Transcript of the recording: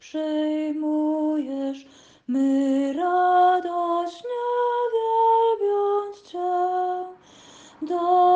przyjmujesz, my radośnie wielbiąc Cię. Do